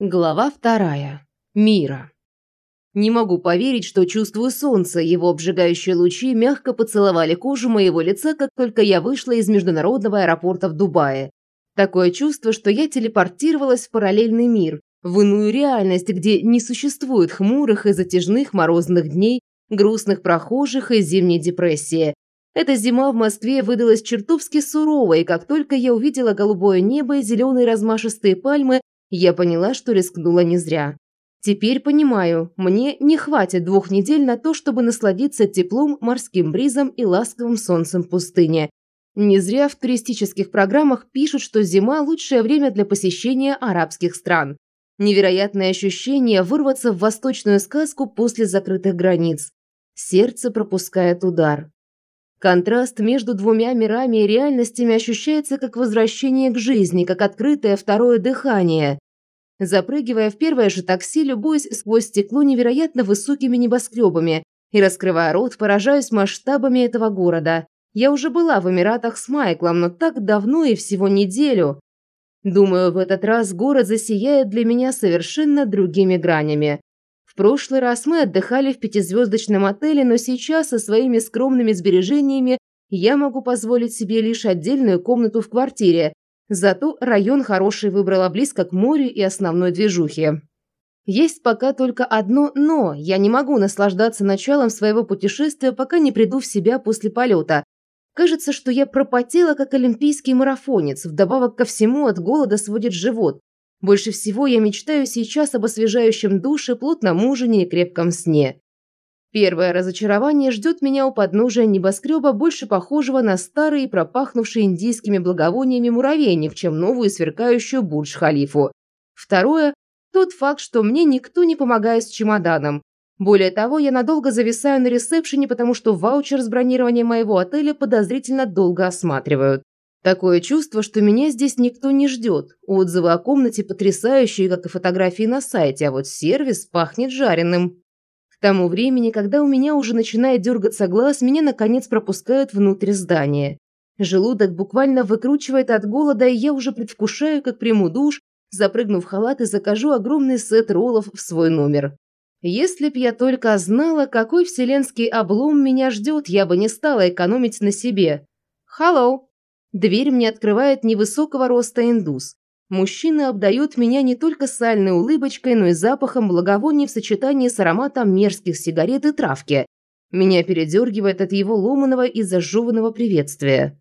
Глава вторая. Мира. Не могу поверить, что чувствую солнце. Его обжигающие лучи мягко поцеловали кожу моего лица, как только я вышла из международного аэропорта в Дубае. Такое чувство, что я телепортировалась в параллельный мир, в иную реальность, где не существует хмурых и затяжных морозных дней, грустных прохожих и зимней депрессии. Эта зима в Москве выдалась чертовски суровой, и как только я увидела голубое небо и зеленые размашистые пальмы, я поняла, что рискнула не зря. Теперь понимаю, мне не хватит двух недель на то, чтобы насладиться теплом, морским бризом и ласковым солнцем пустыни. Не зря в туристических программах пишут, что зима – лучшее время для посещения арабских стран. Невероятное ощущение вырваться в восточную сказку после закрытых границ. Сердце пропускает удар. Контраст между двумя мирами и реальностями ощущается как возвращение к жизни, как открытое второе дыхание. Запрыгивая в первое же такси, любуясь сквозь стекло невероятно высокими небоскребами и, раскрывая рот, поражаюсь масштабами этого города. Я уже была в Эмиратах с Майклом, но так давно и всего неделю. Думаю, в этот раз город засияет для меня совершенно другими гранями прошлый раз мы отдыхали в пятизвездочном отеле, но сейчас со своими скромными сбережениями я могу позволить себе лишь отдельную комнату в квартире. Зато район хороший выбрала близко к морю и основной движухе. Есть пока только одно «но». Я не могу наслаждаться началом своего путешествия, пока не приду в себя после полета. Кажется, что я пропотела, как олимпийский марафонец. Вдобавок ко всему от голода сводит живот. Больше всего я мечтаю сейчас об освежающем душе, плотном ужине и крепком сне. Первое разочарование ждет меня у подножия небоскреба, больше похожего на старый и пропахнувший индийскими благовониями муравейник, чем новую сверкающую Бурдж-Халифу. Второе – тот факт, что мне никто не помогает с чемоданом. Более того, я надолго зависаю на ресепшене, потому что ваучер с бронирования моего отеля подозрительно долго осматривают. Такое чувство, что меня здесь никто не ждет. Отзывы о комнате потрясающие, как и фотографии на сайте, а вот сервис пахнет жареным. К тому времени, когда у меня уже начинает дергаться глаз, меня наконец пропускают внутрь здания. Желудок буквально выкручивает от голода, и я уже предвкушаю, как приму душ, запрыгну в халат и закажу огромный сет роллов в свой номер. Если б я только знала, какой вселенский облом меня ждет, я бы не стала экономить на себе. «Hello!» Дверь мне открывает невысокого роста индус. Мужчина обдает меня не только сальной улыбочкой, но и запахом благовоний в сочетании с ароматом мерзких сигарет и травки. Меня передергивает от его ломаного и зажеванного приветствия.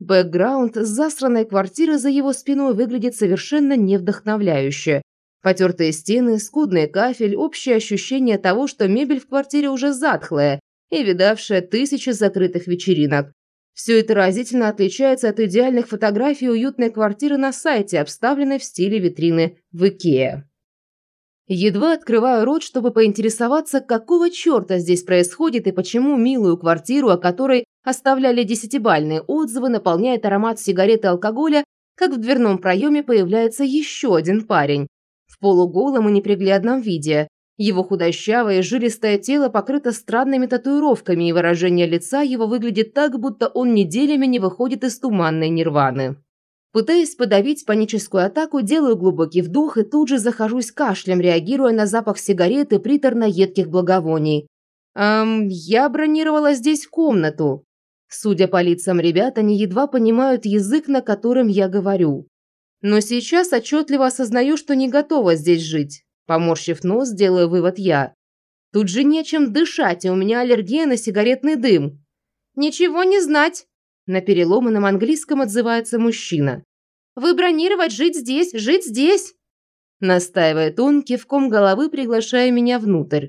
Бэкграунд засранной квартиры за его спиной выглядит совершенно невдохновляюще. Потертые стены, скудный кафель, общее ощущение того, что мебель в квартире уже затхлая и видавшая тысячи закрытых вечеринок. Все это разительно отличается от идеальных фотографий уютной квартиры на сайте, обставленной в стиле витрины в Икеа. Едва открываю рот, чтобы поинтересоваться, какого черта здесь происходит и почему милую квартиру, о которой оставляли десятибальные отзывы, наполняет аромат сигарет и алкоголя, как в дверном проеме появляется еще один парень. В полуголом и неприглядном виде. Его худощавое и жилистое тело покрыто странными татуировками, и выражение лица его выглядит так, будто он неделями не выходит из туманной нирваны. Пытаясь подавить паническую атаку, делаю глубокий вдох и тут же захожусь кашлем, реагируя на запах сигареты приторно-едких благовоний. «Эм, я бронировала здесь комнату». Судя по лицам ребят, они едва понимают язык, на котором я говорю. Но сейчас отчетливо осознаю, что не готова здесь жить. Поморщив нос, делаю вывод я. Тут же нечем дышать, и у меня аллергия на сигаретный дым. Ничего не знать. На переломанном английском отзывается мужчина. Вы бронировать жить здесь, жить здесь. Настаивает он, кивком головы приглашая меня внутрь.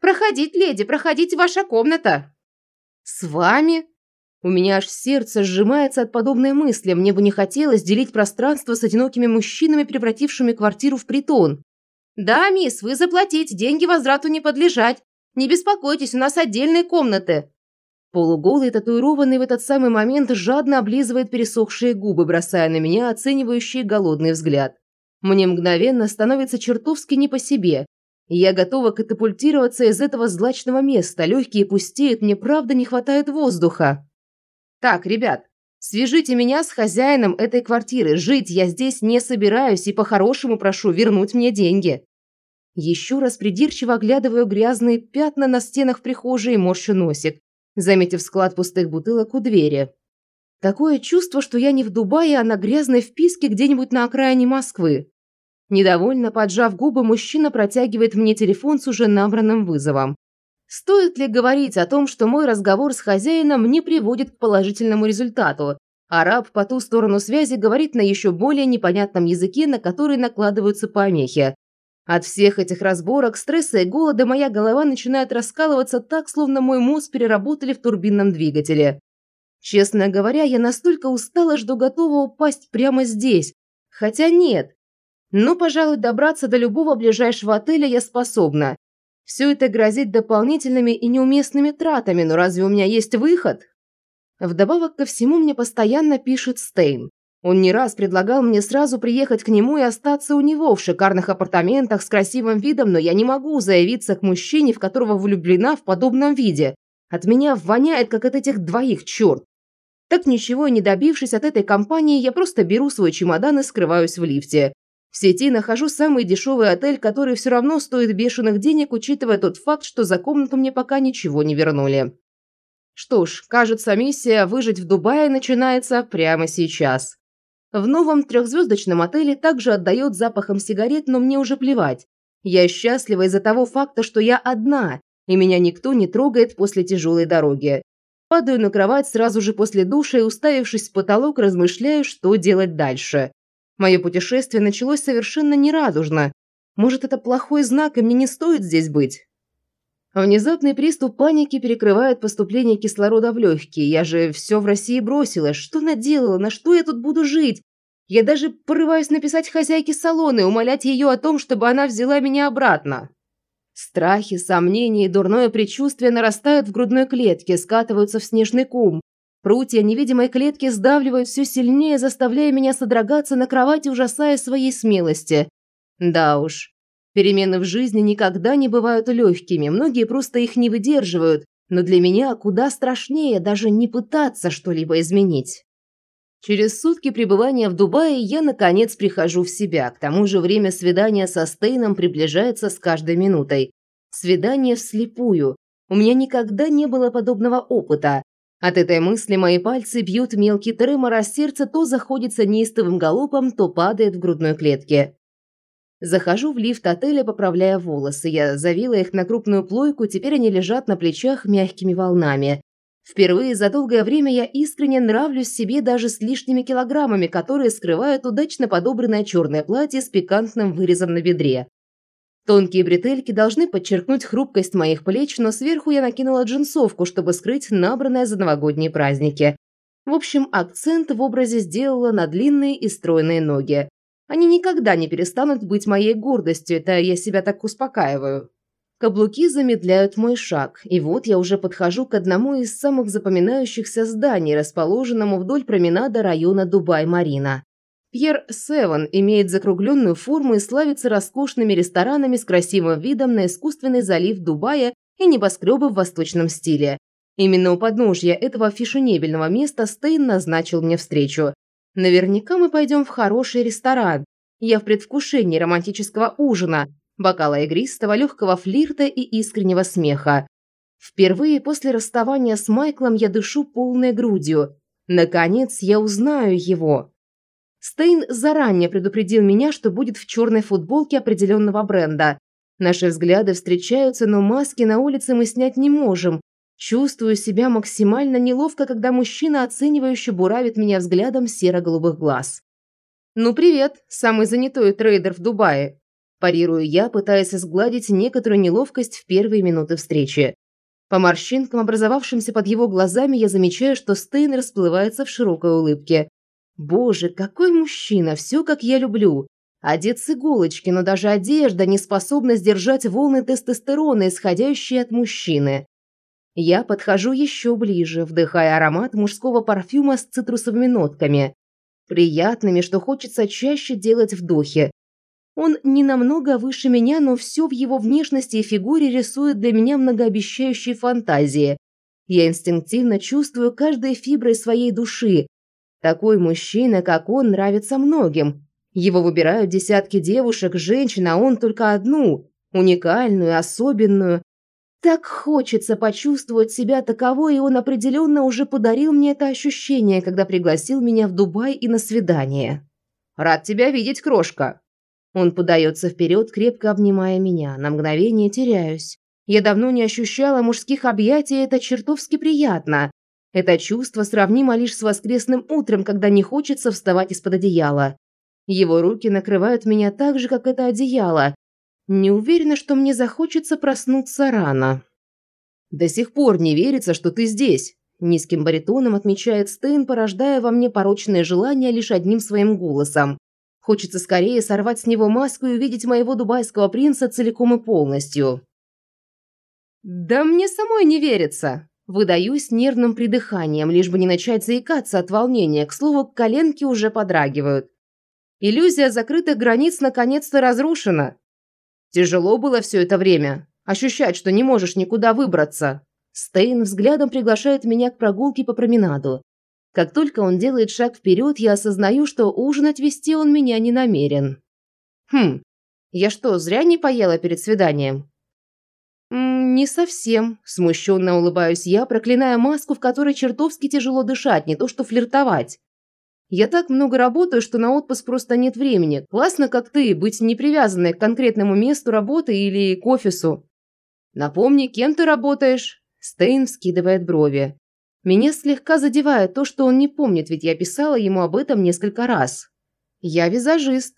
«Проходить, леди, проходите, ваша комната!» «С вами?» У меня аж сердце сжимается от подобной мысли. Мне бы не хотелось делить пространство с одинокими мужчинами, превратившими квартиру в притон. «Да, мисс, вы заплатите, деньги возврату не подлежать. Не беспокойтесь, у нас отдельные комнаты». Полуголый, татуированный в этот самый момент, жадно облизывает пересохшие губы, бросая на меня оценивающий голодный взгляд. Мне мгновенно становится чертовски не по себе. Я готова катапультироваться из этого злачного места. Легкие пустеют, мне правда не хватает воздуха. Так, ребят, Свяжите меня с хозяином этой квартиры. Жить я здесь не собираюсь и по-хорошему прошу вернуть мне деньги. Еще раз придирчиво оглядываю грязные пятна на стенах прихожей и морщу носик, заметив склад пустых бутылок у двери. Такое чувство, что я не в Дубае, а на грязной вписке где-нибудь на окраине Москвы. Недовольно поджав губы, мужчина протягивает мне телефон с уже набранным вызовом. Стоит ли говорить о том, что мой разговор с хозяином не приводит к положительному результату? Араб по ту сторону связи говорит на еще более непонятном языке, на который накладываются помехи. От всех этих разборок, стресса и голода моя голова начинает раскалываться так, словно мой мозг переработали в турбинном двигателе. Честно говоря, я настолько устала, что готова упасть прямо здесь. Хотя нет. Но, пожалуй, добраться до любого ближайшего отеля я способна. Все это грозит дополнительными и неуместными тратами, но разве у меня есть выход? Вдобавок ко всему мне постоянно пишет Стейн. Он не раз предлагал мне сразу приехать к нему и остаться у него в шикарных апартаментах с красивым видом, но я не могу заявиться к мужчине, в которого влюблена в подобном виде. От меня воняет, как от этих двоих, черт. Так ничего и не добившись от этой компании, я просто беру свой чемодан и скрываюсь в лифте. В сети нахожу самый дешевый отель, который все равно стоит бешеных денег, учитывая тот факт, что за комнату мне пока ничего не вернули. Что ж, кажется, миссия выжить в Дубае начинается прямо сейчас. В новом трехзвездочном отеле также отдает запахом сигарет, но мне уже плевать. Я счастлива из-за того факта, что я одна, и меня никто не трогает после тяжелой дороги. Падаю на кровать сразу же после душа и, уставившись в потолок, размышляю, что делать дальше. Мое путешествие началось совершенно нерадужно. Может, это плохой знак, и мне не стоит здесь быть? Внезапный приступ паники перекрывает поступление кислорода в легкие. Я же все в России бросила. Что наделала? На что я тут буду жить? Я даже порываюсь написать хозяйке салона и умолять ее о том, чтобы она взяла меня обратно. Страхи, сомнения и дурное предчувствие нарастают в грудной клетке, скатываются в снежный ком. Прутья невидимой клетки сдавливают все сильнее, заставляя меня содрогаться на кровати, ужасая своей смелости. Да уж, Перемены в жизни никогда не бывают легкими, многие просто их не выдерживают, но для меня куда страшнее даже не пытаться что-либо изменить. Через сутки пребывания в Дубае я, наконец, прихожу в себя. К тому же время свидания со Стейном приближается с каждой минутой. Свидание вслепую. У меня никогда не было подобного опыта. От этой мысли мои пальцы бьют мелкий тремор, а сердце то заходится неистовым галопом, то падает в грудной клетке. Захожу в лифт отеля, поправляя волосы. Я завила их на крупную плойку, теперь они лежат на плечах мягкими волнами. Впервые за долгое время я искренне нравлюсь себе даже с лишними килограммами, которые скрывают удачно подобранное черное платье с пикантным вырезом на бедре. Тонкие бретельки должны подчеркнуть хрупкость моих плеч, но сверху я накинула джинсовку, чтобы скрыть набранное за новогодние праздники. В общем, акцент в образе сделала на длинные и стройные ноги. Они никогда не перестанут быть моей гордостью, это я себя так успокаиваю. Каблуки замедляют мой шаг, и вот я уже подхожу к одному из самых запоминающихся зданий, расположенному вдоль променада района Дубай-Марина. Пьер Севен имеет закругленную форму и славится роскошными ресторанами с красивым видом на искусственный залив Дубая и небоскребы в восточном стиле. Именно у подножья этого фешенебельного места Стейн назначил мне встречу. Наверняка мы пойдем в хороший ресторан. Я в предвкушении романтического ужина, бокала игристого, легкого флирта и искреннего смеха. Впервые после расставания с Майклом я дышу полной грудью. Наконец я узнаю его. Стейн заранее предупредил меня, что будет в черной футболке определенного бренда. Наши взгляды встречаются, но маски на улице мы снять не можем, Чувствую себя максимально неловко, когда мужчина оценивающе буравит меня взглядом серо-голубых глаз. «Ну привет, самый занятой трейдер в Дубае», парирую я, пытаясь сгладить некоторую неловкость в первые минуты встречи. По морщинкам, образовавшимся под его глазами, я замечаю, что Стейн расплывается в широкой улыбке. «Боже, какой мужчина! Все, как я люблю!» Одет с иголочки, но даже одежда не способна сдержать волны тестостерона, исходящие от мужчины. Я подхожу еще ближе, вдыхая аромат мужского парфюма с цитрусовыми нотками. Приятными, что хочется чаще делать вдохи. Он не намного выше меня, но все в его внешности и фигуре рисует для меня многообещающие фантазии. Я инстинктивно чувствую каждой фиброй своей души, Такой мужчина, как он, нравится многим. Его выбирают десятки девушек, женщин, а он только одну, уникальную, особенную. Так хочется почувствовать себя таковой, и он определенно уже подарил мне это ощущение, когда пригласил меня в Дубай и на свидание. «Рад тебя видеть, крошка!» Он подается вперед, крепко обнимая меня. На мгновение теряюсь. Я давно не ощущала мужских объятий, это чертовски приятно. Это чувство сравнимо лишь с воскресным утром, когда не хочется вставать из-под одеяла. Его руки накрывают меня так же, как это одеяло. Не уверена, что мне захочется проснуться рано. «До сих пор не верится, что ты здесь», – низким баритоном отмечает Стейн, порождая во мне порочное желание лишь одним своим голосом. Хочется скорее сорвать с него маску и увидеть моего дубайского принца целиком и полностью. «Да мне самой не верится», Выдаюсь нервным придыханием, лишь бы не начать заикаться от волнения. К слову, коленки уже подрагивают. Иллюзия закрытых границ наконец-то разрушена. Тяжело было все это время. Ощущать, что не можешь никуда выбраться. Стейн взглядом приглашает меня к прогулке по променаду. Как только он делает шаг вперед, я осознаю, что ужинать вести он меня не намерен. Хм, я что, зря не поела перед свиданием? «Не совсем», – смущенно улыбаюсь я, проклиная маску, в которой чертовски тяжело дышать, не то что флиртовать. «Я так много работаю, что на отпуск просто нет времени. Классно, как ты, быть не привязанной к конкретному месту работы или к офису». «Напомни, кем ты работаешь?» Стейн скидывает брови. Меня слегка задевает то, что он не помнит, ведь я писала ему об этом несколько раз. «Я визажист»,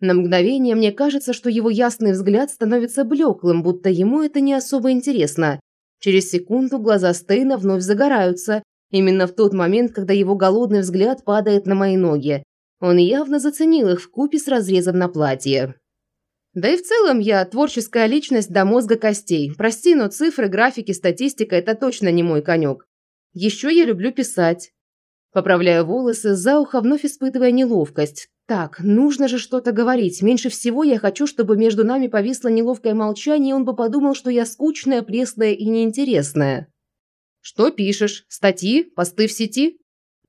на мгновение мне кажется, что его ясный взгляд становится блеклым, будто ему это не особо интересно. Через секунду глаза Стейна вновь загораются, именно в тот момент, когда его голодный взгляд падает на мои ноги. Он явно заценил их в купе с разрезом на платье. Да и в целом я творческая личность до мозга костей. Прости, но цифры, графики, статистика – это точно не мой конек. Еще я люблю писать. Поправляю волосы, за ухо вновь испытывая неловкость. Так, нужно же что-то говорить. Меньше всего я хочу, чтобы между нами повисло неловкое молчание, и он бы подумал, что я скучная, пресная и неинтересная. Что пишешь? Статьи? Посты в сети?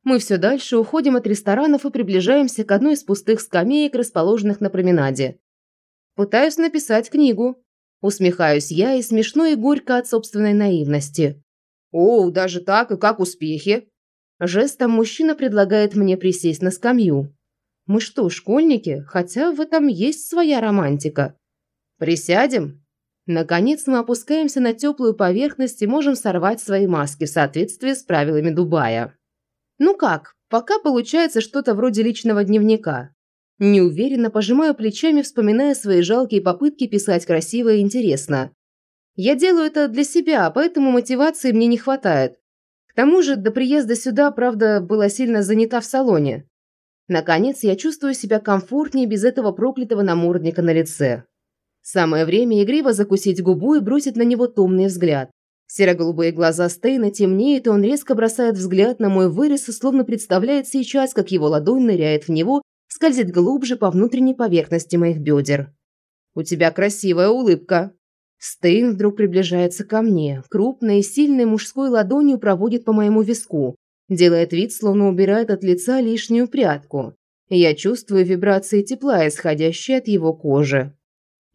Мы все дальше уходим от ресторанов и приближаемся к одной из пустых скамеек, расположенных на променаде. Пытаюсь написать книгу. Усмехаюсь я и смешно и горько от собственной наивности. «О, даже так? И как успехи?» Жестом мужчина предлагает мне присесть на скамью. Мы что, школьники? Хотя в этом есть своя романтика. Присядем? Наконец мы опускаемся на теплую поверхность и можем сорвать свои маски в соответствии с правилами Дубая. Ну как, пока получается что-то вроде личного дневника. Неуверенно пожимаю плечами, вспоминая свои жалкие попытки писать красиво и интересно. Я делаю это для себя, поэтому мотивации мне не хватает. К тому же до приезда сюда, правда, была сильно занята в салоне. Наконец, я чувствую себя комфортнее без этого проклятого намордника на лице. Самое время игриво закусить губу и бросить на него томный взгляд. Серо-голубые глаза Стейна темнеют, и он резко бросает взгляд на мой вырез и словно представляет сейчас, как его ладонь ныряет в него, скользит глубже по внутренней поверхности моих бедер. «У тебя красивая улыбка». Стейн вдруг приближается ко мне, крупной и сильной мужской ладонью проводит по моему виску, Делает вид, словно убирает от лица лишнюю прядку. Я чувствую вибрации тепла, исходящие от его кожи.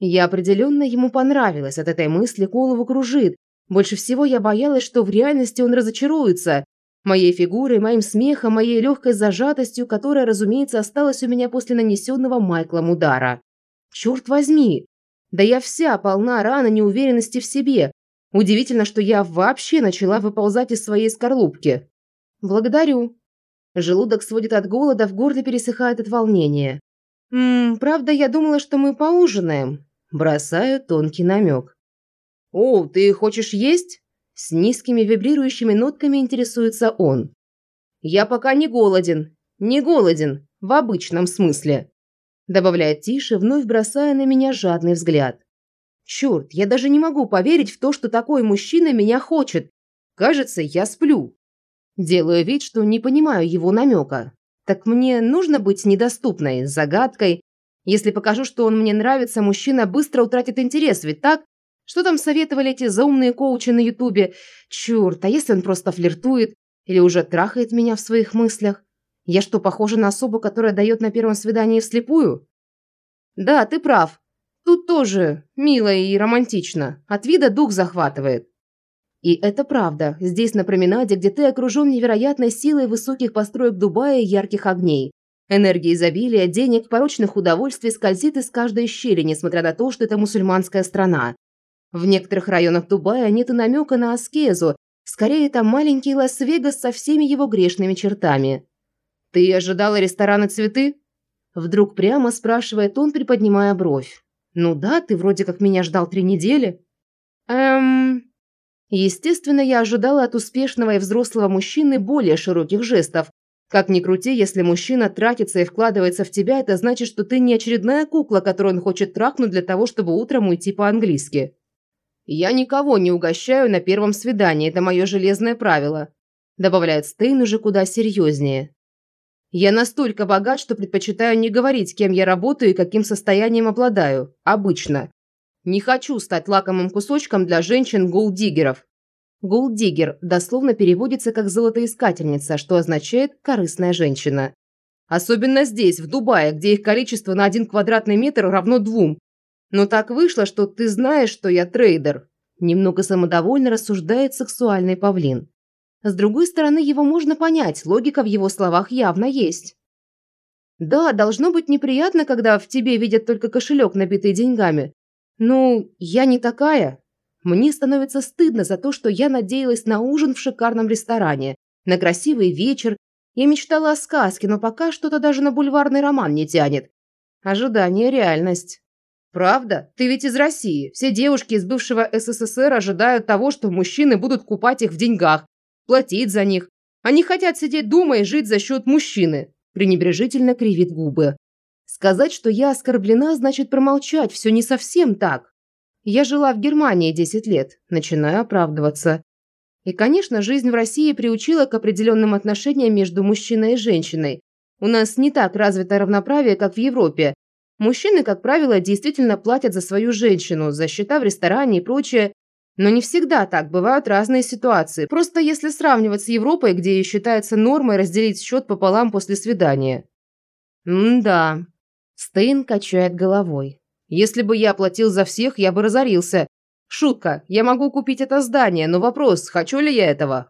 Я определенно ему понравилась, от этой мысли голову кружит. Больше всего я боялась, что в реальности он разочаруется. Моей фигурой, моим смехом, моей легкой зажатостью, которая, разумеется, осталась у меня после нанесенного Майклом удара. Черт возьми! Да я вся полна раны неуверенности в себе. Удивительно, что я вообще начала выползать из своей скорлупки. «Благодарю». Желудок сводит от голода, в горле пересыхает от волнения. «Ммм, правда, я думала, что мы поужинаем». Бросаю тонкий намек. «О, ты хочешь есть?» С низкими вибрирующими нотками интересуется он. «Я пока не голоден. Не голоден. В обычном смысле». Добавляет тише, вновь бросая на меня жадный взгляд. «Черт, я даже не могу поверить в то, что такой мужчина меня хочет. Кажется, я сплю». Делаю вид, что не понимаю его намека. Так мне нужно быть недоступной, загадкой. Если покажу, что он мне нравится, мужчина быстро утратит интерес, ведь так? Что там советовали эти заумные коучи на ютубе? Черт, а если он просто флиртует? Или уже трахает меня в своих мыслях? Я что, похожа на особу, которая дает на первом свидании вслепую? Да, ты прав. Тут тоже мило и романтично. От вида дух захватывает. И это правда. Здесь, на променаде, где ты окружен невероятной силой высоких построек Дубая и ярких огней. Энергия изобилия, денег, порочных удовольствий скользит из каждой щели, несмотря на то, что это мусульманская страна. В некоторых районах Дубая нет и намека на аскезу, скорее это маленький Лас-Вегас со всеми его грешными чертами. «Ты ожидала ресторана «Цветы»?» Вдруг прямо спрашивает он, приподнимая бровь. «Ну да, ты вроде как меня ждал три недели». «Эм...» Естественно, я ожидала от успешного и взрослого мужчины более широких жестов, как ни крути, если мужчина тратится и вкладывается в тебя, это значит, что ты не очередная кукла, которую он хочет трахнуть для того, чтобы утром уйти по-английски. «Я никого не угощаю на первом свидании, это мое железное правило», добавляет Стейн уже куда серьезнее. «Я настолько богат, что предпочитаю не говорить, кем я работаю и каким состоянием обладаю. Обычно. Не хочу стать лакомым кусочком для женщин-голдиггеров. Голддиггер дословно переводится как «золотоискательница», что означает «корыстная женщина». Особенно здесь, в Дубае, где их количество на один квадратный метр равно двум. Но так вышло, что ты знаешь, что я трейдер. Немного самодовольно рассуждает сексуальный павлин. С другой стороны, его можно понять, логика в его словах явно есть. Да, должно быть неприятно, когда в тебе видят только кошелек, набитый деньгами. Ну, я не такая. Мне становится стыдно за то, что я надеялась на ужин в шикарном ресторане, на красивый вечер. Я мечтала о сказке, но пока что-то даже на бульварный роман не тянет. Ожидание – реальность. Правда? Ты ведь из России. Все девушки из бывшего СССР ожидают того, что мужчины будут купать их в деньгах, платить за них. Они хотят сидеть дома и жить за счет мужчины. Пренебрежительно кривит губы. Сказать, что я оскорблена, значит промолчать. Все не совсем так. Я жила в Германии 10 лет, начинаю оправдываться. И, конечно, жизнь в России приучила к определенным отношениям между мужчиной и женщиной. У нас не так развито равноправие, как в Европе. Мужчины, как правило, действительно платят за свою женщину, за счета в ресторане и прочее. Но не всегда так, бывают разные ситуации. Просто если сравнивать с Европой, где считается нормой разделить счет пополам после свидания. М-да. Стейн качает головой. Если бы я платил за всех, я бы разорился. Шутка, я могу купить это здание, но вопрос, хочу ли я этого?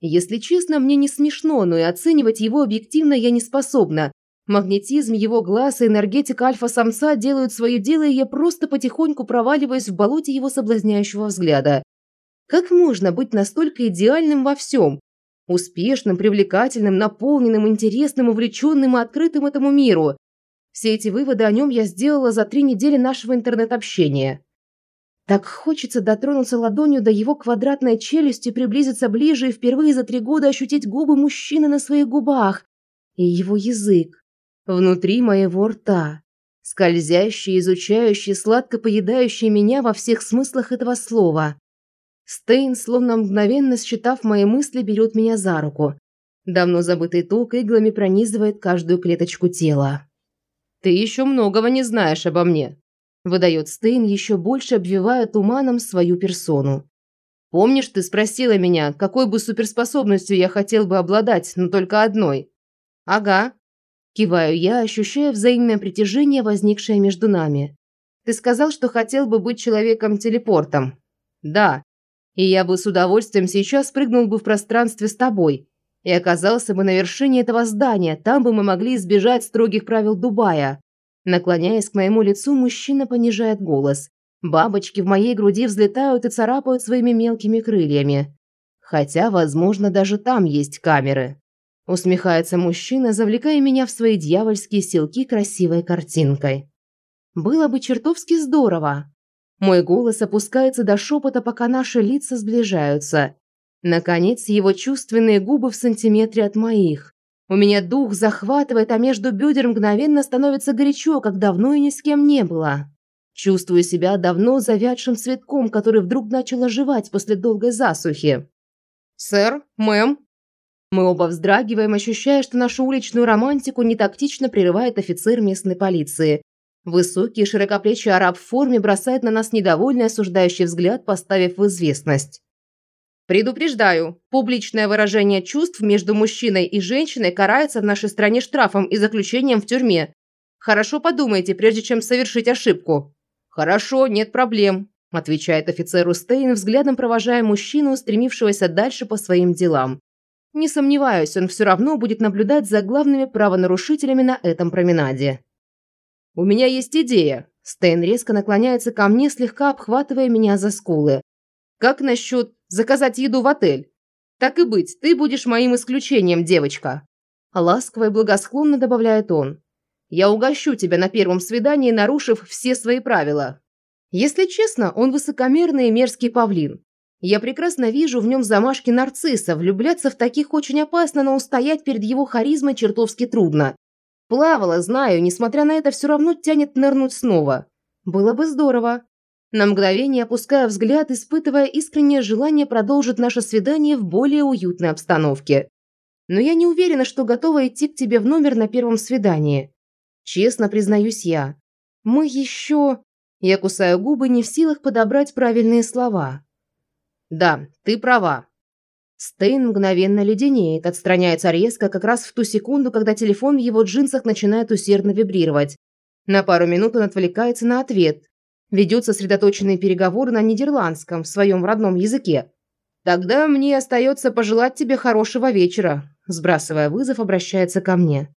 Если честно, мне не смешно, но и оценивать его объективно я не способна. Магнетизм его глаз и энергетика альфа-самца делают свое дело, и я просто потихоньку проваливаюсь в болоте его соблазняющего взгляда. Как можно быть настолько идеальным во всем? Успешным, привлекательным, наполненным, интересным, увлеченным и открытым этому миру. Все эти выводы о нем я сделала за три недели нашего интернет-общения. Так хочется дотронуться ладонью до его квадратной челюсти, приблизиться ближе и впервые за три года ощутить губы мужчины на своих губах и его язык внутри моего рта, скользящий, изучающий, сладко поедающий меня во всех смыслах этого слова. Стейн, словно мгновенно считав мои мысли, берет меня за руку. Давно забытый ток иглами пронизывает каждую клеточку тела. «Ты еще многого не знаешь обо мне», – выдает Стейн, еще больше обвивая туманом свою персону. «Помнишь, ты спросила меня, какой бы суперспособностью я хотел бы обладать, но только одной?» «Ага». Киваю я, ощущая взаимное притяжение, возникшее между нами. «Ты сказал, что хотел бы быть человеком-телепортом?» «Да. И я бы с удовольствием сейчас прыгнул бы в пространстве с тобой, и оказался бы на вершине этого здания, там бы мы могли избежать строгих правил Дубая. Наклоняясь к моему лицу, мужчина понижает голос. Бабочки в моей груди взлетают и царапают своими мелкими крыльями. Хотя, возможно, даже там есть камеры. Усмехается мужчина, завлекая меня в свои дьявольские селки красивой картинкой. Было бы чертовски здорово. Мой голос опускается до шепота, пока наши лица сближаются. Наконец, его чувственные губы в сантиметре от моих. У меня дух захватывает, а между бедер мгновенно становится горячо, как давно и ни с кем не было. Чувствую себя давно завядшим цветком, который вдруг начал оживать после долгой засухи. «Сэр, мэм». Мы оба вздрагиваем, ощущая, что нашу уличную романтику нетактично прерывает офицер местной полиции. Высокий, широкоплечий араб в форме бросает на нас недовольный осуждающий взгляд, поставив в известность. Предупреждаю, публичное выражение чувств между мужчиной и женщиной карается в нашей стране штрафом и заключением в тюрьме. Хорошо подумайте, прежде чем совершить ошибку. Хорошо, нет проблем, отвечает офицеру Стейн, взглядом провожая мужчину, стремившегося дальше по своим делам. Не сомневаюсь, он все равно будет наблюдать за главными правонарушителями на этом променаде. «У меня есть идея». Стейн резко наклоняется ко мне, слегка обхватывая меня за скулы. «Как насчет заказать еду в отель. Так и быть, ты будешь моим исключением, девочка. Ласково и благосклонно добавляет он. Я угощу тебя на первом свидании, нарушив все свои правила. Если честно, он высокомерный и мерзкий павлин. Я прекрасно вижу в нем замашки нарцисса, влюбляться в таких очень опасно, но устоять перед его харизмой чертовски трудно. Плавала, знаю, несмотря на это, все равно тянет нырнуть снова. Было бы здорово. На мгновение опуская взгляд, испытывая искреннее желание продолжить наше свидание в более уютной обстановке. Но я не уверена, что готова идти к тебе в номер на первом свидании. Честно признаюсь я. Мы еще... Я кусаю губы, не в силах подобрать правильные слова. Да, ты права. Стейн мгновенно леденеет, отстраняется резко, как раз в ту секунду, когда телефон в его джинсах начинает усердно вибрировать. На пару минут он отвлекается на ответ, ведет сосредоточенные переговоры на нидерландском, в своем родном языке. «Тогда мне остается пожелать тебе хорошего вечера», сбрасывая вызов, обращается ко мне.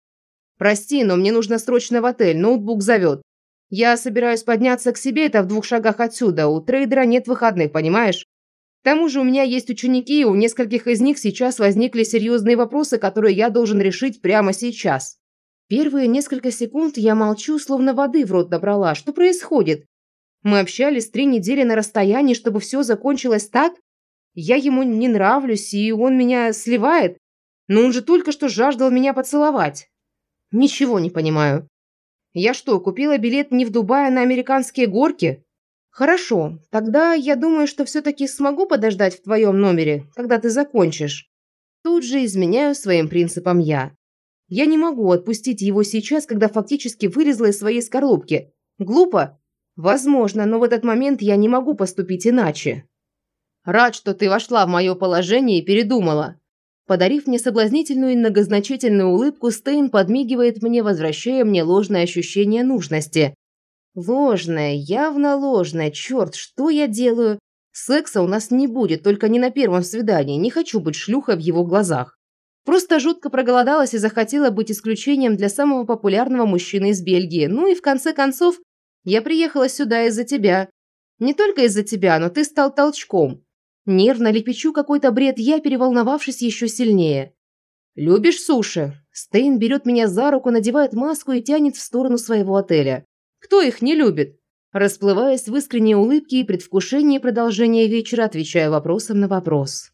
«Прости, но мне нужно срочно в отель, ноутбук зовет. Я собираюсь подняться к себе, это в двух шагах отсюда, у трейдера нет выходных, понимаешь? К тому же у меня есть ученики, и у нескольких из них сейчас возникли серьезные вопросы, которые я должен решить прямо сейчас». Первые несколько секунд я молчу, словно воды в рот набрала. Что происходит? Мы общались три недели на расстоянии, чтобы все закончилось так? Я ему не нравлюсь, и он меня сливает? Но он же только что жаждал меня поцеловать. Ничего не понимаю. Я что, купила билет не в Дубае, а на американские горки? Хорошо, тогда я думаю, что все-таки смогу подождать в твоем номере, когда ты закончишь. Тут же изменяю своим принципам я. Я не могу отпустить его сейчас, когда фактически вылезла из своей скорлупки. Глупо? Возможно, но в этот момент я не могу поступить иначе. Рад, что ты вошла в мое положение и передумала. Подарив мне соблазнительную и многозначительную улыбку, Стейн подмигивает мне, возвращая мне ложное ощущение нужности. Ложное, явно ложное. Черт, что я делаю? Секса у нас не будет, только не на первом свидании. Не хочу быть шлюхой в его глазах. Просто жутко проголодалась и захотела быть исключением для самого популярного мужчины из Бельгии. Ну и в конце концов, я приехала сюда из-за тебя. Не только из-за тебя, но ты стал толчком. Нервно лепечу какой-то бред я, переволновавшись еще сильнее. «Любишь суши?» Стейн берет меня за руку, надевает маску и тянет в сторону своего отеля. «Кто их не любит?» Расплываясь в искренней улыбке и предвкушении продолжения вечера, отвечая вопросом на вопрос.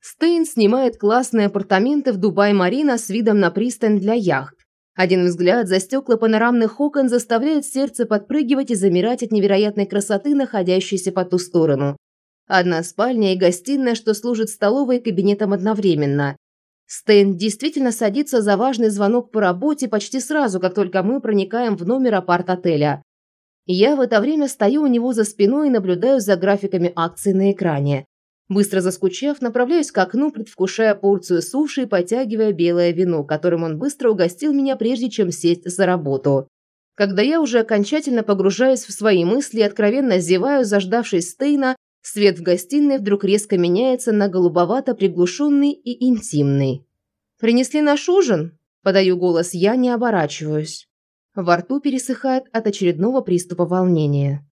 Стейн снимает классные апартаменты в Дубай-Марина с видом на пристань для яхт. Один взгляд за стекла панорамных окон заставляет сердце подпрыгивать и замирать от невероятной красоты, находящейся по ту сторону. Одна спальня и гостиная, что служит столовой и кабинетом одновременно. Стэн действительно садится за важный звонок по работе почти сразу, как только мы проникаем в номер апарт-отеля. Я в это время стою у него за спиной и наблюдаю за графиками акций на экране. Быстро заскучав, направляюсь к окну, предвкушая порцию суши и потягивая белое вино, которым он быстро угостил меня, прежде чем сесть за работу. Когда я уже окончательно погружаюсь в свои мысли и откровенно зеваю, заждавшись Стейна, свет в гостиной вдруг резко меняется на голубовато-приглушенный и интимный. «Принесли наш ужин?» – подаю голос я, не оборачиваюсь. Во рту пересыхает от очередного приступа волнения.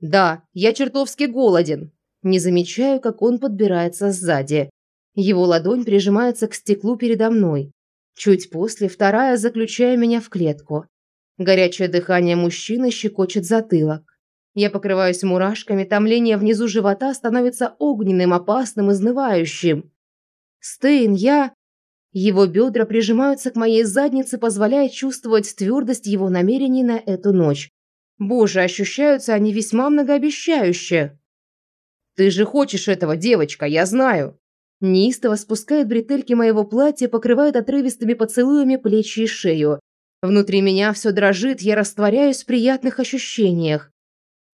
«Да, я чертовски голоден», не замечаю, как он подбирается сзади. Его ладонь прижимается к стеклу передо мной. Чуть после вторая, заключая меня в клетку. Горячее дыхание мужчины щекочет затылок. Я покрываюсь мурашками, томление внизу живота становится огненным, опасным, изнывающим. «Стейн, я...» Его бедра прижимаются к моей заднице, позволяя чувствовать твердость его намерений на эту ночь. Боже, ощущаются они весьма многообещающе. Ты же хочешь этого, девочка, я знаю. Неистово спускает бретельки моего платья, покрывает отрывистыми поцелуями плечи и шею. Внутри меня все дрожит, я растворяюсь в приятных ощущениях.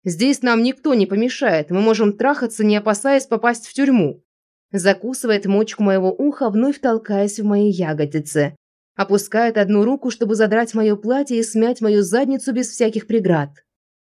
Здесь нам никто не помешает, мы можем трахаться, не опасаясь попасть в тюрьму. Закусывает мочку моего уха, вновь толкаясь в мои ягодицы. Опускает одну руку, чтобы задрать мое платье и смять мою задницу без всяких преград.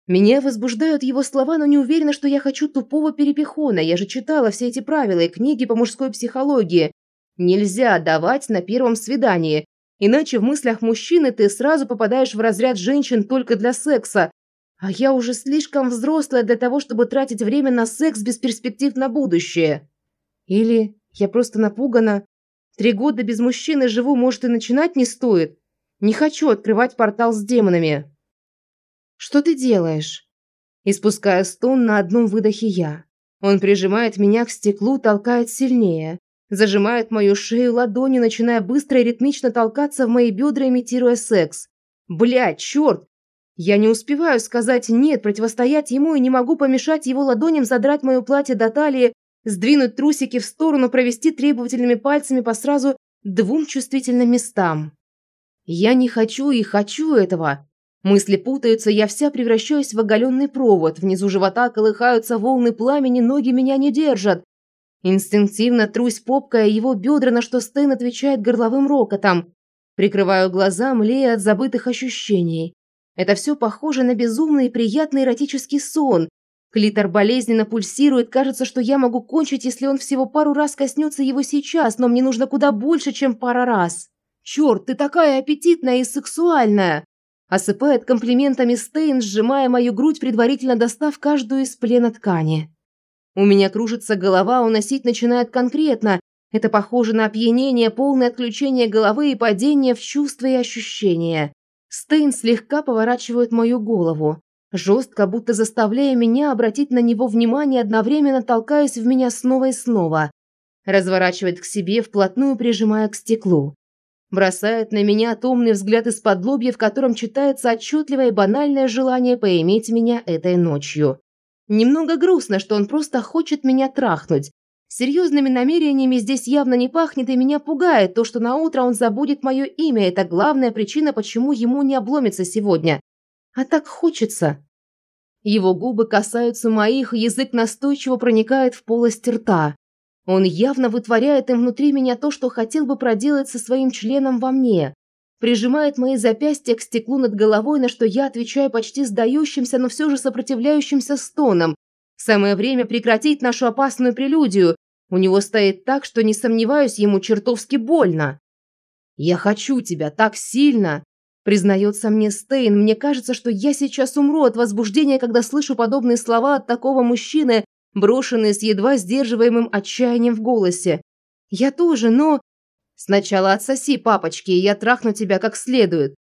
Меня возбуждают его слова, но не уверена, что я хочу тупого перепихона. Я же читала все эти правила и книги по мужской психологии. Нельзя давать на первом свидании, иначе в мыслях мужчины ты сразу попадаешь в разряд женщин только для секса. А я уже слишком взрослая для того, чтобы тратить время на секс без перспектив на будущее. Или я просто напугана. Три года без мужчины живу, может, и начинать не стоит. Не хочу открывать портал с демонами. Что ты делаешь? Испуская стон на одном выдохе я. Он прижимает меня к стеклу, толкает сильнее. Зажимает мою шею ладонью, начиная быстро и ритмично толкаться в мои бедра, имитируя секс. Блядь, черт! Я не успеваю сказать «нет», противостоять ему и не могу помешать его ладоням задрать мое платье до талии, сдвинуть трусики в сторону, провести требовательными пальцами по сразу двум чувствительным местам. Я не хочу и хочу этого. Мысли путаются, я вся превращаюсь в оголенный провод, внизу живота колыхаются волны пламени, ноги меня не держат. Инстинктивно трусь попкой его бедра, на что Стэн отвечает горловым рокотом. Прикрываю глаза, млея от забытых ощущений. Это все похоже на безумный и приятный эротический сон. Клитор болезненно пульсирует, кажется, что я могу кончить, если он всего пару раз коснется его сейчас, но мне нужно куда больше, чем пара раз. Черт, ты такая аппетитная и сексуальная! Осыпает комплиментами Стейн, сжимая мою грудь, предварительно достав каждую из плена ткани. У меня кружится голова, уносить начинает конкретно. Это похоже на опьянение, полное отключение головы и падение в чувства и ощущения. Стейн слегка поворачивает мою голову. Жестко, будто заставляя меня обратить на него внимание, одновременно толкаясь в меня снова и снова. Разворачивает к себе, вплотную прижимая к стеклу. Бросает на меня томный взгляд из-под лобья, в котором читается отчетливое и банальное желание поиметь меня этой ночью. Немного грустно, что он просто хочет меня трахнуть. Серьезными намерениями здесь явно не пахнет, и меня пугает то, что на утро он забудет мое имя. Это главная причина, почему ему не обломится сегодня. А так хочется. Его губы касаются моих, язык настойчиво проникает в полость рта. Он явно вытворяет им внутри меня то, что хотел бы проделать со своим членом во мне. Прижимает мои запястья к стеклу над головой, на что я отвечаю почти сдающимся, но все же сопротивляющимся стоном. Самое время прекратить нашу опасную прелюдию. У него стоит так, что, не сомневаюсь, ему чертовски больно. «Я хочу тебя так сильно!» Признается мне Стейн, мне кажется, что я сейчас умру от возбуждения, когда слышу подобные слова от такого мужчины, брошенные с едва сдерживаемым отчаянием в голосе. «Я тоже, но...» «Сначала отсоси, папочки, и я трахну тебя как следует»,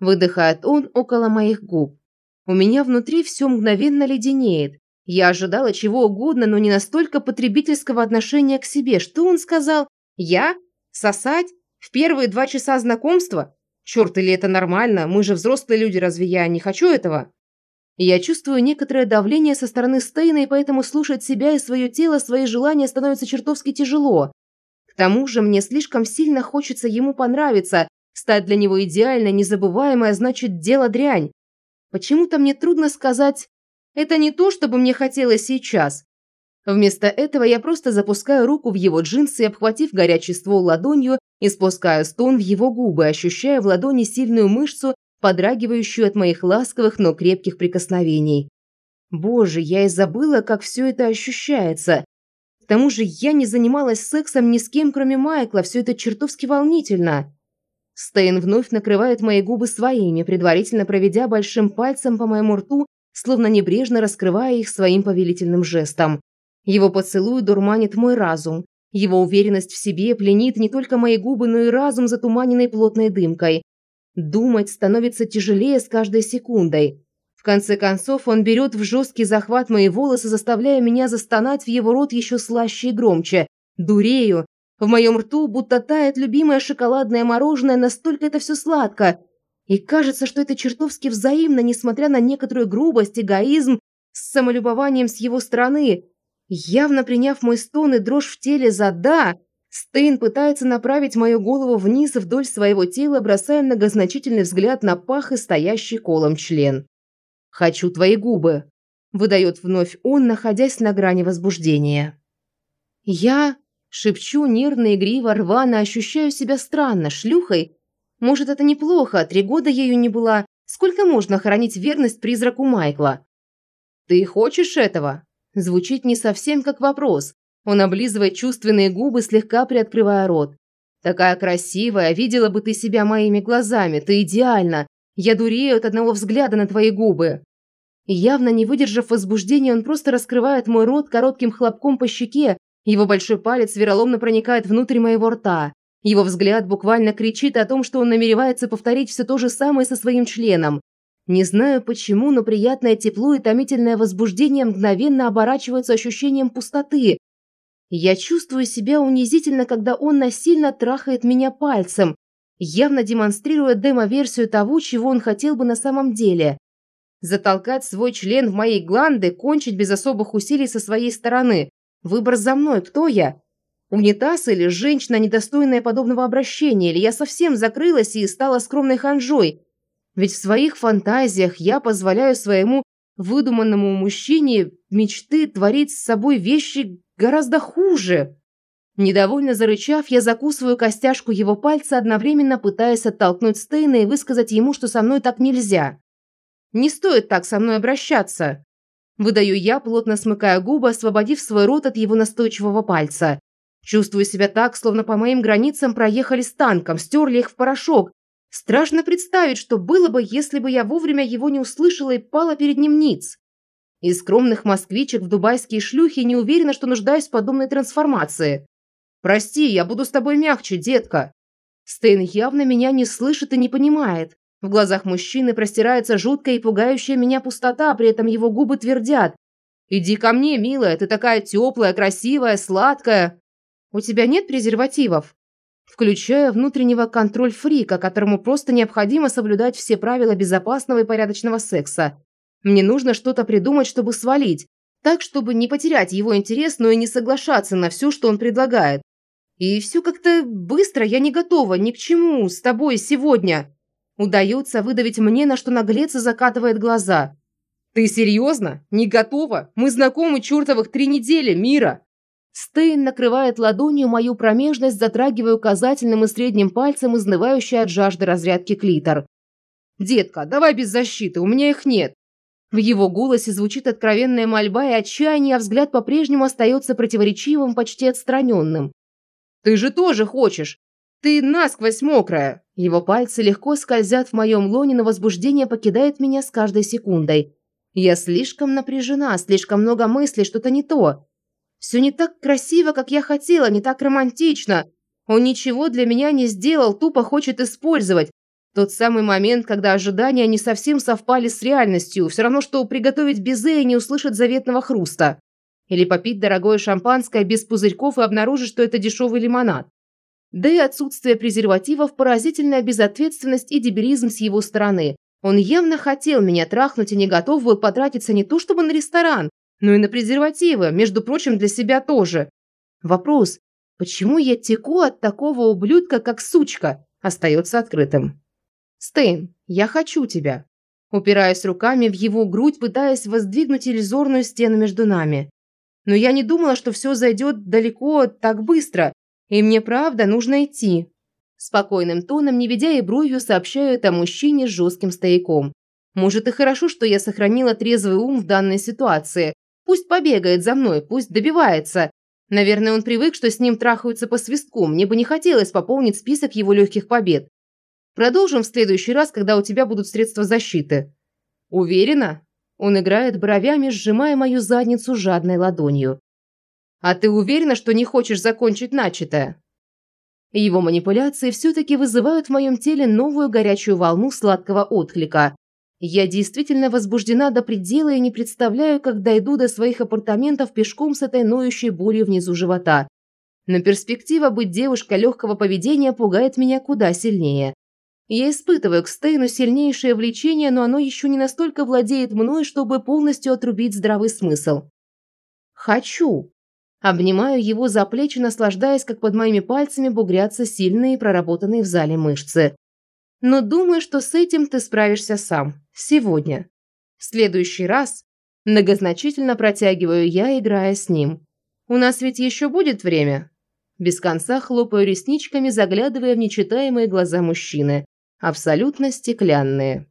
выдыхает он около моих губ. У меня внутри все мгновенно леденеет. Я ожидала чего угодно, но не настолько потребительского отношения к себе. Что он сказал? Я? Сосать? В первые два часа знакомства? Черт, или это нормально? Мы же взрослые люди, разве я не хочу этого? Я чувствую некоторое давление со стороны Стейна, и поэтому слушать себя и свое тело, свои желания становится чертовски тяжело. К тому же мне слишком сильно хочется ему понравиться, стать для него идеально, незабываемой, значит, дело дрянь. Почему-то мне трудно сказать, это не то, что бы мне хотелось сейчас. Вместо этого я просто запускаю руку в его джинсы и, обхватив горячий ствол ладонью, испускаю стон в его губы, ощущая в ладони сильную мышцу, подрагивающую от моих ласковых, но крепких прикосновений. Боже, я и забыла, как все это ощущается. К тому же я не занималась сексом ни с кем, кроме Майкла, все это чертовски волнительно. Стейн вновь накрывает мои губы своими, предварительно проведя большим пальцем по моему рту, словно небрежно раскрывая их своим повелительным жестом. Его поцелуй дурманит мой разум. Его уверенность в себе пленит не только мои губы, но и разум, затуманенный плотной дымкой. Думать становится тяжелее с каждой секундой. В конце концов, он берет в жесткий захват мои волосы, заставляя меня застонать в его рот еще слаще и громче. Дурею. В моем рту будто тает любимое шоколадное мороженое, настолько это все сладко. И кажется, что это чертовски взаимно, несмотря на некоторую грубость, эгоизм, с самолюбованием с его стороны. Явно приняв мой стон и дрожь в теле за «да», Стейн пытается направить мою голову вниз вдоль своего тела, бросая многозначительный взгляд на пах и стоящий колом член. «Хочу твои губы», – выдает вновь он, находясь на грани возбуждения. «Я... Шепчу нервно, игриво, рвано, ощущаю себя странно, шлюхой. Может, это неплохо, три года ею не была. Сколько можно хранить верность призраку Майкла? «Ты хочешь этого?» Звучит не совсем как вопрос. Он облизывает чувственные губы, слегка приоткрывая рот. «Такая красивая, видела бы ты себя моими глазами, ты идеальна. Я дурею от одного взгляда на твои губы». Явно не выдержав возбуждения, он просто раскрывает мой рот коротким хлопком по щеке, его большой палец вероломно проникает внутрь моего рта. Его взгляд буквально кричит о том, что он намеревается повторить все то же самое со своим членом. Не знаю почему, но приятное тепло и томительное возбуждение мгновенно оборачиваются ощущением пустоты. Я чувствую себя унизительно, когда он насильно трахает меня пальцем, явно демонстрируя демо-версию того, чего он хотел бы на самом деле. Затолкать свой член в мои гланды, кончить без особых усилий со своей стороны. Выбор за мной, кто я? Унитаз или женщина, недостойная подобного обращения, или я совсем закрылась и стала скромной ханжой? Ведь в своих фантазиях я позволяю своему выдуманному мужчине мечты творить с собой вещи гораздо хуже. Недовольно зарычав, я закусываю костяшку его пальца, одновременно пытаясь оттолкнуть Стейна и высказать ему, что со мной так нельзя. Не стоит так со мной обращаться. Выдаю я, плотно смыкая губы, освободив свой рот от его настойчивого пальца. Чувствую себя так, словно по моим границам проехали с танком, стерли их в порошок. Страшно представить, что было бы, если бы я вовремя его не услышала и пала перед ним ниц. Из скромных москвичек в дубайские шлюхи не уверена, что нуждаюсь в подобной трансформации. «Прости, я буду с тобой мягче, детка». Стейн явно меня не слышит и не понимает. В глазах мужчины простирается жуткая и пугающая меня пустота, при этом его губы твердят. «Иди ко мне, милая, ты такая теплая, красивая, сладкая». «У тебя нет презервативов?» Включая внутреннего контроль-фрика, которому просто необходимо соблюдать все правила безопасного и порядочного секса. Мне нужно что-то придумать, чтобы свалить, так, чтобы не потерять его интерес, но и не соглашаться на все, что он предлагает. И все как-то быстро, я не готова ни к чему с тобой сегодня. Удается выдавить мне, на что наглец закатывает глаза. «Ты серьезно? Не готова? Мы знакомы чертовых три недели, Мира!» Стейн накрывает ладонью мою промежность, затрагивая указательным и средним пальцем, изнывающий от жажды разрядки клитор. «Детка, давай без защиты, у меня их нет!» В его голосе звучит откровенная мольба и отчаяние, а взгляд по-прежнему остается противоречивым, почти отстраненным. «Ты же тоже хочешь! Ты насквозь мокрая!» Его пальцы легко скользят в моем лоне, но возбуждение покидает меня с каждой секундой. Я слишком напряжена, слишком много мыслей, что-то не то. Все не так красиво, как я хотела, не так романтично. Он ничего для меня не сделал, тупо хочет использовать. Тот самый момент, когда ожидания не совсем совпали с реальностью, все равно, что приготовить безе и не услышать заветного хруста. Или попить дорогое шампанское без пузырьков и обнаружить, что это дешевый лимонад. Да и отсутствие презервативов – поразительная безответственность и дебилизм с его стороны. Он явно хотел меня трахнуть и не готов был потратиться не то чтобы на ресторан, но и на презервативы, между прочим, для себя тоже. Вопрос, почему я теку от такого ублюдка, как сучка, остается открытым. Стейн, я хочу тебя. Упираясь руками в его грудь, пытаясь воздвигнуть иллюзорную стену между нами. Но я не думала, что все зайдет далеко так быстро, и мне правда нужно идти. Спокойным тоном, не ведя и бровью, сообщаю это мужчине с жестким стояком. Может и хорошо, что я сохранила трезвый ум в данной ситуации. Пусть побегает за мной, пусть добивается. Наверное, он привык, что с ним трахаются по свистку. Мне бы не хотелось пополнить список его легких побед. Продолжим в следующий раз, когда у тебя будут средства защиты. Уверена? Он играет бровями, сжимая мою задницу жадной ладонью. А ты уверена, что не хочешь закончить начатое? Его манипуляции все-таки вызывают в моем теле новую горячую волну сладкого отклика. Я действительно возбуждена до предела и не представляю, как дойду до своих апартаментов пешком с этой ноющей болью внизу живота. Но перспектива быть девушкой легкого поведения пугает меня куда сильнее. Я испытываю к Стейну сильнейшее влечение, но оно еще не настолько владеет мной, чтобы полностью отрубить здравый смысл. Хочу. Обнимаю его за плечи, наслаждаясь, как под моими пальцами бугрятся сильные, проработанные в зале мышцы. Но думаю, что с этим ты справишься сам. Сегодня. В следующий раз многозначительно протягиваю я, играя с ним. У нас ведь еще будет время? Без конца хлопаю ресничками, заглядывая в нечитаемые глаза мужчины. Абсолютно стеклянные.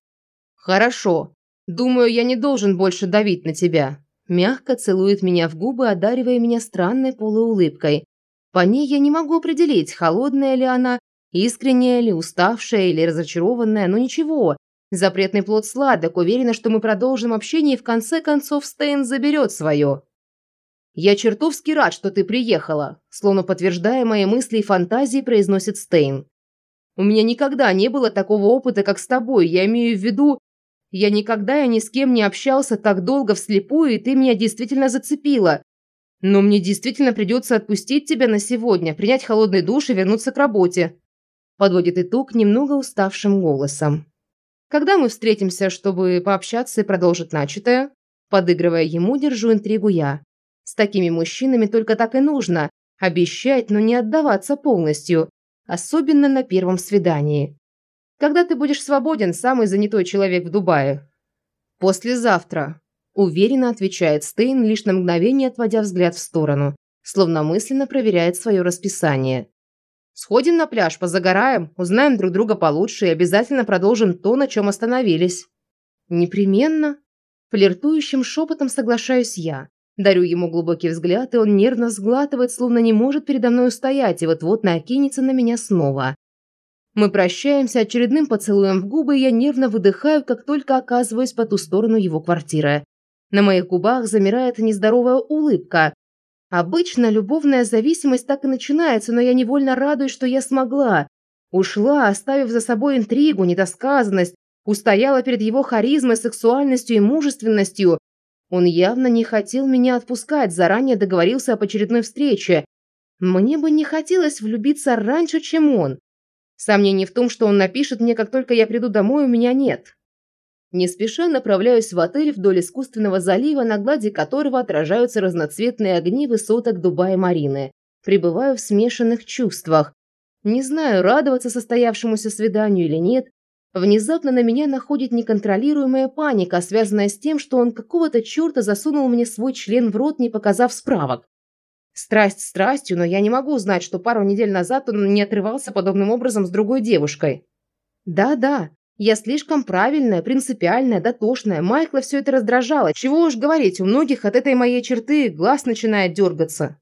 «Хорошо. Думаю, я не должен больше давить на тебя». Мягко целует меня в губы, одаривая меня странной полуулыбкой. По ней я не могу определить, холодная ли она, искренняя ли, уставшая или разочарованная, но ничего. Запретный плод сладок, уверена, что мы продолжим общение и в конце концов Стейн заберет свое. «Я чертовски рад, что ты приехала», словно подтверждая мои мысли и фантазии, произносит Стейн. «У меня никогда не было такого опыта, как с тобой. Я имею в виду, я никогда я ни с кем не общался так долго вслепую, и ты меня действительно зацепила. Но мне действительно придется отпустить тебя на сегодня, принять холодный душ и вернуться к работе». Подводит итог немного уставшим голосом. «Когда мы встретимся, чтобы пообщаться и продолжить начатое?» Подыгрывая ему, держу интригу я. С такими мужчинами только так и нужно – обещать, но не отдаваться полностью, особенно на первом свидании. Когда ты будешь свободен, самый занятой человек в Дубае? Послезавтра, уверенно отвечает Стейн, лишь на мгновение отводя взгляд в сторону, словно мысленно проверяет свое расписание. Сходим на пляж, позагораем, узнаем друг друга получше и обязательно продолжим то, на чем остановились. Непременно. Флиртующим шепотом соглашаюсь я. Дарю ему глубокий взгляд, и он нервно сглатывает, словно не может передо мной устоять, и вот-вот накинется на меня снова. Мы прощаемся очередным поцелуем в губы, и я нервно выдыхаю, как только оказываюсь по ту сторону его квартиры. На моих губах замирает нездоровая улыбка. Обычно любовная зависимость так и начинается, но я невольно радуюсь, что я смогла. Ушла, оставив за собой интригу, недосказанность, устояла перед его харизмой, сексуальностью и мужественностью. Он явно не хотел меня отпускать, заранее договорился об очередной встрече. Мне бы не хотелось влюбиться раньше, чем он. Сомнений в том, что он напишет мне, как только я приду домой, у меня нет. Не спеша направляюсь в отель вдоль искусственного залива, на глади которого отражаются разноцветные огни высоток Дубая-Марины. Пребываю в смешанных чувствах. Не знаю, радоваться состоявшемуся свиданию или нет. Внезапно на меня находит неконтролируемая паника, связанная с тем, что он какого-то черта засунул мне свой член в рот, не показав справок. Страсть страстью, но я не могу знать, что пару недель назад он не отрывался подобным образом с другой девушкой. Да-да, я слишком правильная, принципиальная, дотошная. Майкла все это раздражало. Чего уж говорить, у многих от этой моей черты глаз начинает дергаться.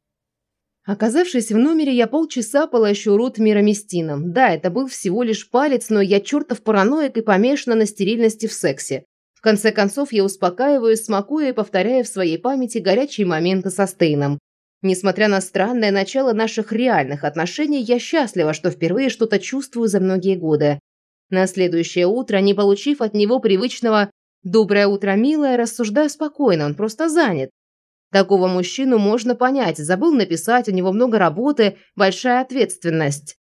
Оказавшись в номере, я полчаса полощу рот мироместином. Да, это был всего лишь палец, но я чертов параноик и помешана на стерильности в сексе. В конце концов, я успокаиваюсь, смакуя и повторяя в своей памяти горячие моменты со Стейном. Несмотря на странное начало наших реальных отношений, я счастлива, что впервые что-то чувствую за многие годы. На следующее утро, не получив от него привычного «доброе утро, милая», рассуждаю спокойно, он просто занят. Такого мужчину можно понять, забыл написать, у него много работы, большая ответственность.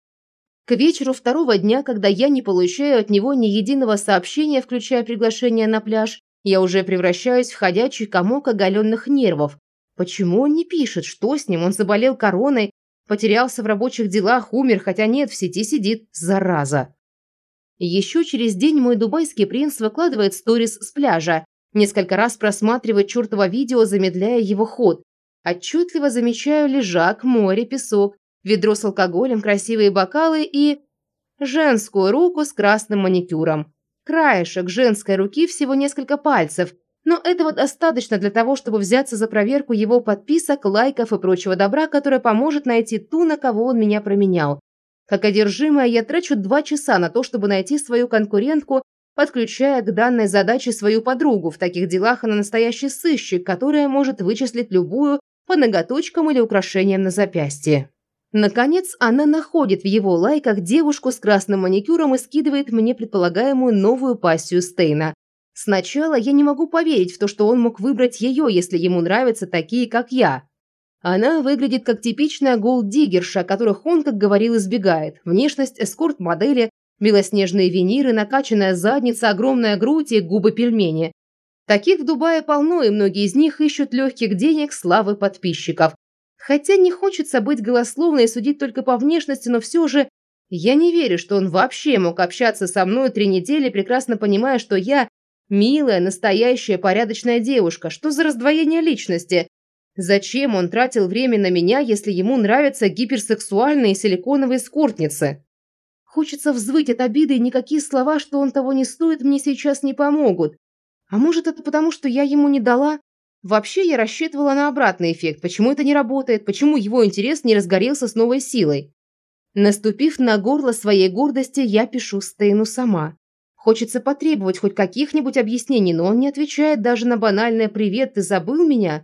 К вечеру второго дня, когда я не получаю от него ни единого сообщения, включая приглашение на пляж, я уже превращаюсь в ходячий комок оголенных нервов, Почему он не пишет? Что с ним? Он заболел короной, потерялся в рабочих делах, умер, хотя нет, в сети сидит, зараза. Еще через день мой дубайский принц выкладывает сторис с пляжа, несколько раз просматривает чертово видео, замедляя его ход. Отчетливо замечаю лежак, море, песок, ведро с алкоголем, красивые бокалы и... женскую руку с красным маникюром. Краешек женской руки всего несколько пальцев – но этого достаточно для того, чтобы взяться за проверку его подписок, лайков и прочего добра, которое поможет найти ту, на кого он меня променял. Как одержимая, я трачу два часа на то, чтобы найти свою конкурентку, подключая к данной задаче свою подругу. В таких делах она настоящий сыщик, которая может вычислить любую по ноготочкам или украшениям на запястье. Наконец, она находит в его лайках девушку с красным маникюром и скидывает мне предполагаемую новую пассию Стейна. Сначала я не могу поверить в то, что он мог выбрать ее, если ему нравятся такие, как я. Она выглядит как типичная голддиггерша, которых он, как говорил, избегает. Внешность эскорт-модели, белоснежные виниры, накачанная задница, огромная грудь и губы-пельмени. Таких в Дубае полно, и многие из них ищут легких денег, славы подписчиков. Хотя не хочется быть голословной и судить только по внешности, но все же я не верю, что он вообще мог общаться со мной три недели, прекрасно понимая, что я Милая, настоящая, порядочная девушка. Что за раздвоение личности? Зачем он тратил время на меня, если ему нравятся гиперсексуальные силиконовые скортницы? Хочется взвыть от обиды, и никакие слова, что он того не стоит, мне сейчас не помогут. А может, это потому, что я ему не дала? Вообще, я рассчитывала на обратный эффект. Почему это не работает? Почему его интерес не разгорелся с новой силой? Наступив на горло своей гордости, я пишу Стейну сама. Хочется потребовать хоть каких-нибудь объяснений, но он не отвечает даже на банальное «Привет, ты забыл меня?»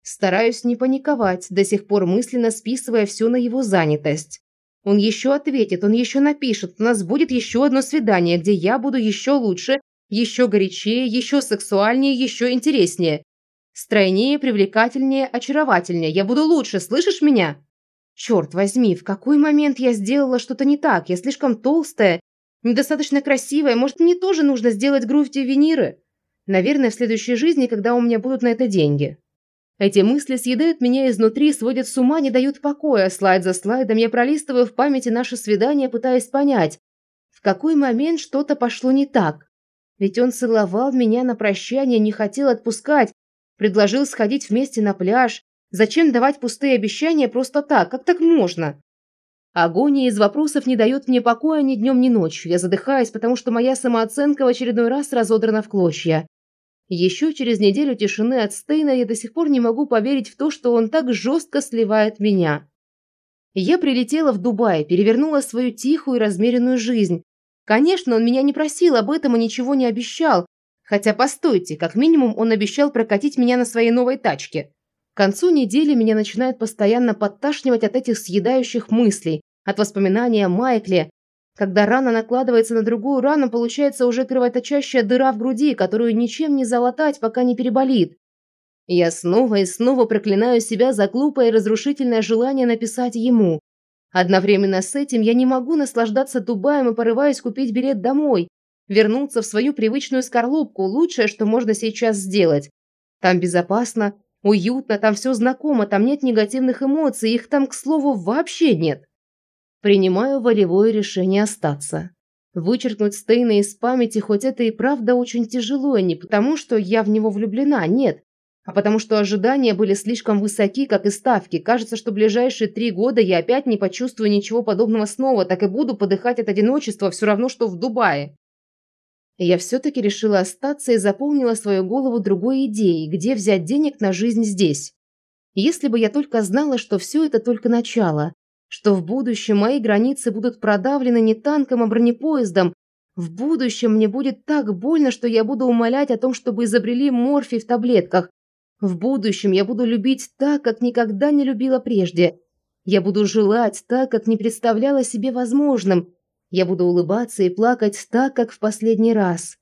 Стараюсь не паниковать, до сих пор мысленно списывая все на его занятость. Он еще ответит, он еще напишет, у нас будет еще одно свидание, где я буду еще лучше, еще горячее, еще сексуальнее, еще интереснее. Стройнее, привлекательнее, очаровательнее. Я буду лучше, слышишь меня? Черт возьми, в какой момент я сделала что-то не так? Я слишком толстая, недостаточно красивая. Может, мне тоже нужно сделать грудь виниры? Наверное, в следующей жизни, когда у меня будут на это деньги. Эти мысли съедают меня изнутри, сводят с ума, не дают покоя. Слайд за слайдом я пролистываю в памяти наше свидание, пытаясь понять, в какой момент что-то пошло не так. Ведь он целовал меня на прощание, не хотел отпускать, предложил сходить вместе на пляж. Зачем давать пустые обещания просто так? Как так можно? Агония из вопросов не дает мне покоя ни днем, ни ночью. Я задыхаюсь, потому что моя самооценка в очередной раз разодрана в клочья. Еще через неделю тишины от Стейна я до сих пор не могу поверить в то, что он так жестко сливает меня. Я прилетела в Дубай, перевернула свою тихую и размеренную жизнь. Конечно, он меня не просил об этом и ничего не обещал. Хотя, постойте, как минимум он обещал прокатить меня на своей новой тачке. К концу недели меня начинает постоянно подташнивать от этих съедающих мыслей, от воспоминания о Майкле, когда рана накладывается на другую рану, получается уже кровоточащая дыра в груди, которую ничем не залатать, пока не переболит. Я снова и снова проклинаю себя за глупое и разрушительное желание написать ему. Одновременно с этим я не могу наслаждаться Дубаем и порываюсь купить билет домой, вернуться в свою привычную скорлупку, лучшее, что можно сейчас сделать. Там безопасно, уютно, там все знакомо, там нет негативных эмоций, их там, к слову, вообще нет. Принимаю волевое решение остаться. Вычеркнуть Стейна из памяти, хоть это и правда очень тяжело, не потому, что я в него влюблена, нет, а потому что ожидания были слишком высоки, как и ставки. Кажется, что ближайшие три года я опять не почувствую ничего подобного снова, так и буду подыхать от одиночества, все равно, что в Дубае. Я все-таки решила остаться и заполнила свою голову другой идеей, где взять денег на жизнь здесь. Если бы я только знала, что все это только начало, что в будущем мои границы будут продавлены не танком, а бронепоездом. В будущем мне будет так больно, что я буду умолять о том, чтобы изобрели морфий в таблетках. В будущем я буду любить так, как никогда не любила прежде. Я буду желать так, как не представляла себе возможным. Я буду улыбаться и плакать так, как в последний раз.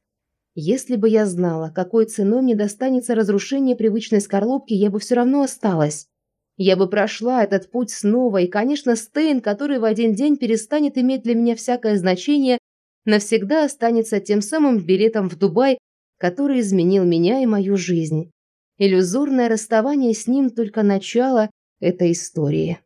Если бы я знала, какой ценой мне достанется разрушение привычной скорлупки, я бы все равно осталась. Я бы прошла этот путь снова, и, конечно, Стейн, который в один день перестанет иметь для меня всякое значение, навсегда останется тем самым билетом в Дубай, который изменил меня и мою жизнь. Иллюзорное расставание с ним только начало этой истории.